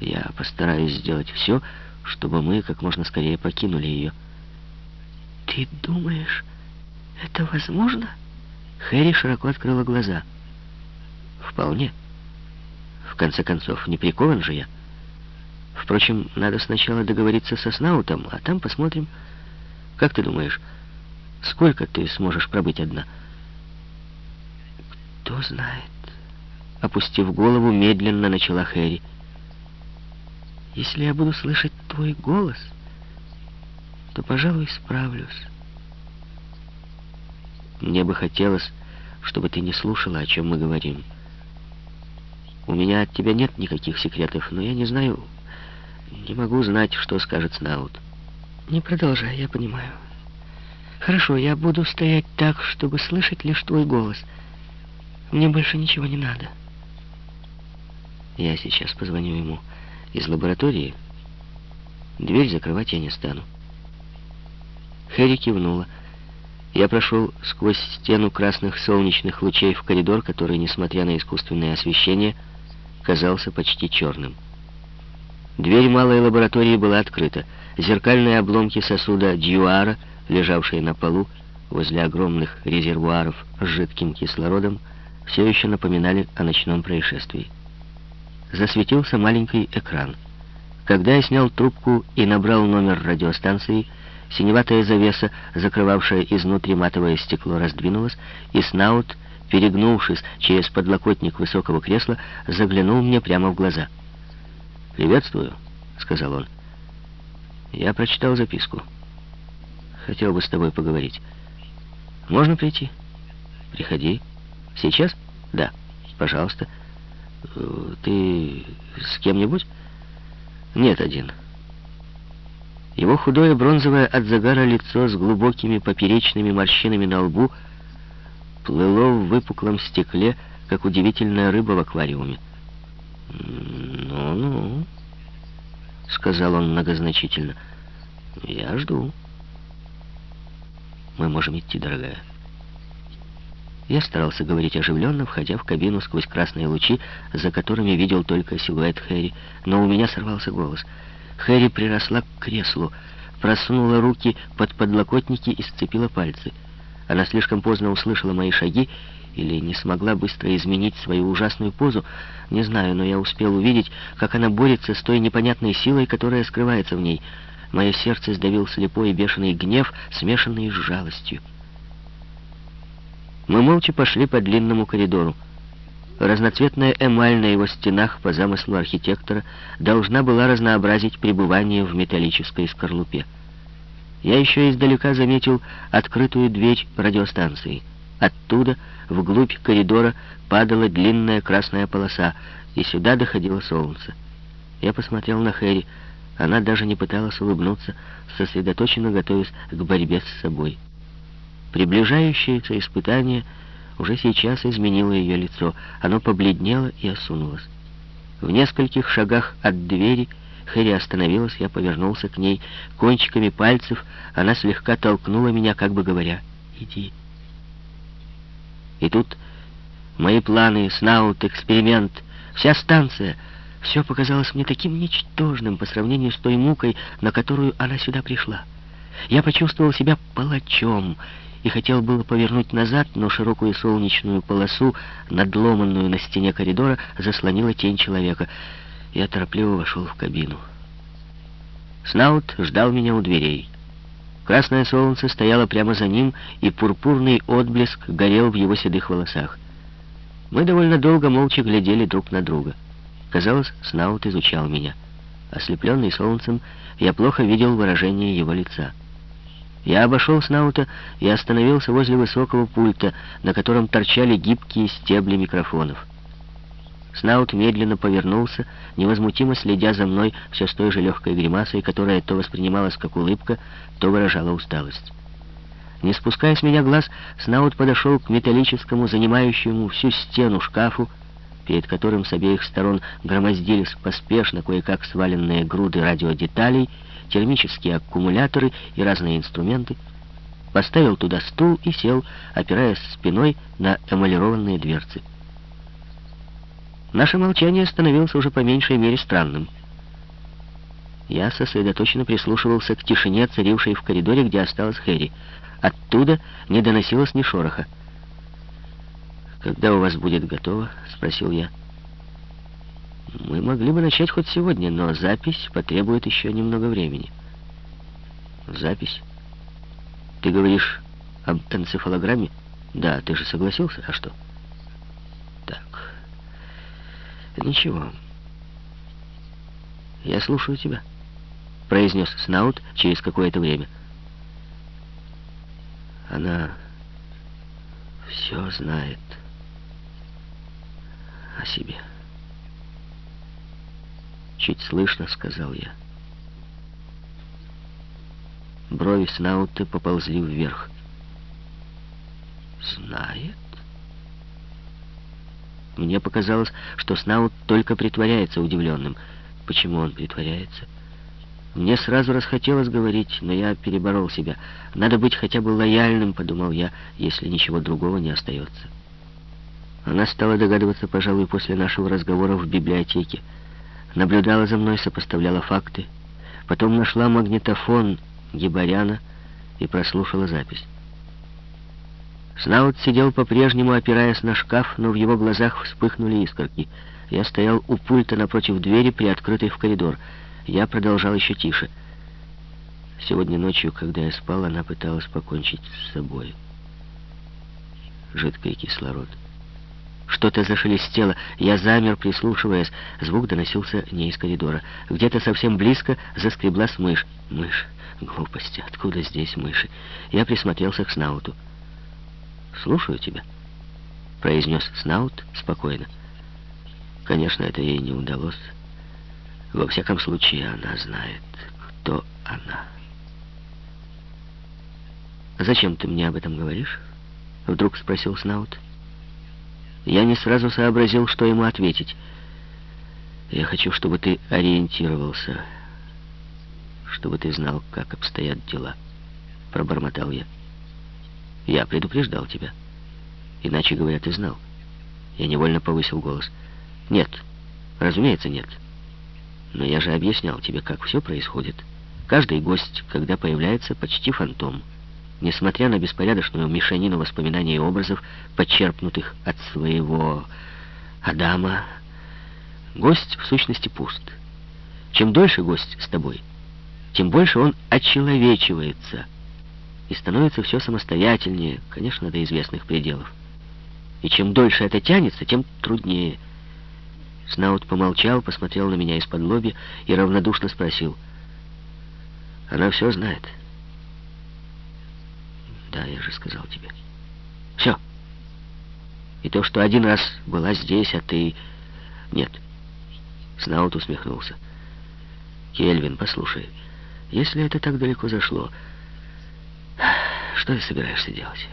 Я постараюсь сделать все, чтобы мы как можно скорее покинули ее. Ты думаешь, это возможно? Хэри широко открыла глаза. Вполне. В конце концов, не прикован же я. Впрочем, надо сначала договориться со Снаутом, а там посмотрим. Как ты думаешь, сколько ты сможешь пробыть одна? Кто знает? Опустив голову, медленно начала Хэри. Если я буду слышать твой голос, то, пожалуй, справлюсь. Мне бы хотелось, чтобы ты не слушала, о чем мы говорим. У меня от тебя нет никаких секретов, но я не знаю, не могу знать, что скажет Снаут. Не продолжай, я понимаю. Хорошо, я буду стоять так, чтобы слышать лишь твой голос. Мне больше ничего не надо. Я сейчас позвоню ему из лаборатории. Дверь закрывать я не стану. Хэри кивнула. Я прошел сквозь стену красных солнечных лучей в коридор, который, несмотря на искусственное освещение, казался почти черным. Дверь малой лаборатории была открыта. Зеркальные обломки сосуда Дьюара, лежавшие на полу возле огромных резервуаров с жидким кислородом, все еще напоминали о ночном происшествии. Засветился маленький экран. Когда я снял трубку и набрал номер радиостанции, синеватая завеса, закрывавшая изнутри матовое стекло, раздвинулась, и Снаут, перегнувшись через подлокотник высокого кресла, заглянул мне прямо в глаза — «Приветствую», — сказал он. «Я прочитал записку. Хотел бы с тобой поговорить. Можно прийти?» «Приходи. Сейчас?» «Да, пожалуйста. Ты с кем-нибудь?» «Нет, один». Его худое бронзовое от загара лицо с глубокими поперечными морщинами на лбу плыло в выпуклом стекле, как удивительная рыба в аквариуме. «Ну-ну», — сказал он многозначительно, — «я жду». «Мы можем идти, дорогая». Я старался говорить оживленно, входя в кабину сквозь красные лучи, за которыми видел только силуэт Хэри, но у меня сорвался голос. Хэри приросла к креслу, просунула руки под подлокотники и сцепила пальцы. Она слишком поздно услышала мои шаги или не смогла быстро изменить свою ужасную позу, не знаю, но я успел увидеть, как она борется с той непонятной силой, которая скрывается в ней. Мое сердце сдавил слепой и бешеный гнев, смешанный с жалостью. Мы молча пошли по длинному коридору. Разноцветная эмаль на его стенах по замыслу архитектора должна была разнообразить пребывание в металлической скорлупе. Я еще издалека заметил открытую дверь радиостанции — Оттуда, вглубь коридора, падала длинная красная полоса, и сюда доходило солнце. Я посмотрел на Хэри. Она даже не пыталась улыбнуться, сосредоточенно готовясь к борьбе с собой. Приближающееся испытание уже сейчас изменило ее лицо. Оно побледнело и осунулось. В нескольких шагах от двери Хэри остановилась, я повернулся к ней. Кончиками пальцев она слегка толкнула меня, как бы говоря, «Иди». И тут мои планы, снаут, эксперимент, вся станция, все показалось мне таким ничтожным по сравнению с той мукой, на которую она сюда пришла. Я почувствовал себя палачом и хотел было повернуть назад, но широкую солнечную полосу, надломанную на стене коридора, заслонила тень человека. Я торопливо вошел в кабину. Снаут ждал меня у дверей. Красное солнце стояло прямо за ним, и пурпурный отблеск горел в его седых волосах. Мы довольно долго молча глядели друг на друга. Казалось, Снаут изучал меня. Ослепленный солнцем, я плохо видел выражение его лица. Я обошел Снаута и остановился возле высокого пульта, на котором торчали гибкие стебли микрофонов. Снаут медленно повернулся, невозмутимо следя за мной все с той же легкой гримасой, которая то воспринималась как улыбка, то выражала усталость. Не спуская с меня глаз, Снаут подошел к металлическому, занимающему всю стену шкафу, перед которым с обеих сторон громоздились поспешно кое-как сваленные груды радиодеталей, термические аккумуляторы и разные инструменты, поставил туда стул и сел, опираясь спиной на эмалированные дверцы. Наше молчание становилось уже по меньшей мере странным. Я сосредоточенно прислушивался к тишине, царившей в коридоре, где осталась Хэри. Оттуда не доносилось ни шороха. «Когда у вас будет готово?» — спросил я. «Мы могли бы начать хоть сегодня, но запись потребует еще немного времени». «Запись? Ты говоришь об энцефалограмме?» «Да, ты же согласился, а что?» «Так, ничего. Я слушаю тебя» произнес Снаут через какое-то время. Она все знает о себе. Чуть слышно, сказал я. Брови Снаута поползли вверх. Знает? Мне показалось, что Снаут только притворяется удивленным. Почему он притворяется? Мне сразу расхотелось говорить, но я переборол себя. Надо быть хотя бы лояльным, подумал я, если ничего другого не остается. Она стала догадываться, пожалуй, после нашего разговора в библиотеке. Наблюдала за мной, сопоставляла факты. Потом нашла магнитофон Гибаряна и прослушала запись. Снаут сидел по-прежнему, опираясь на шкаф, но в его глазах вспыхнули искорки. Я стоял у пульта напротив двери, приоткрытой в коридор — я продолжал еще тише. Сегодня ночью, когда я спал, она пыталась покончить с собой. Жидкий кислород. Что-то зашелестело. Я замер, прислушиваясь. Звук доносился не из коридора. Где-то совсем близко заскреблась мышь. Мышь. Глупости. Откуда здесь мыши? Я присмотрелся к Снауту. «Слушаю тебя», — произнес Снаут спокойно. Конечно, это ей не удалось. Во всяком случае, она знает, кто она. «Зачем ты мне об этом говоришь?» Вдруг спросил Снаут. Я не сразу сообразил, что ему ответить. «Я хочу, чтобы ты ориентировался, чтобы ты знал, как обстоят дела», — пробормотал я. «Я предупреждал тебя. Иначе говоря, ты знал». Я невольно повысил голос. «Нет, разумеется, нет». Но я же объяснял тебе, как все происходит. Каждый гость, когда появляется, почти фантом. Несмотря на беспорядочную мешанину воспоминаний и образов, подчерпнутых от своего Адама, гость в сущности пуст. Чем дольше гость с тобой, тем больше он очеловечивается и становится все самостоятельнее, конечно, до известных пределов. И чем дольше это тянется, тем труднее – Снаут помолчал, посмотрел на меня из-под лоби и равнодушно спросил. «Она все знает?» «Да, я же сказал тебе. Все. И то, что один раз была здесь, а ты...» «Нет». Снаут усмехнулся. «Кельвин, послушай, если это так далеко зашло, что ты собираешься делать?»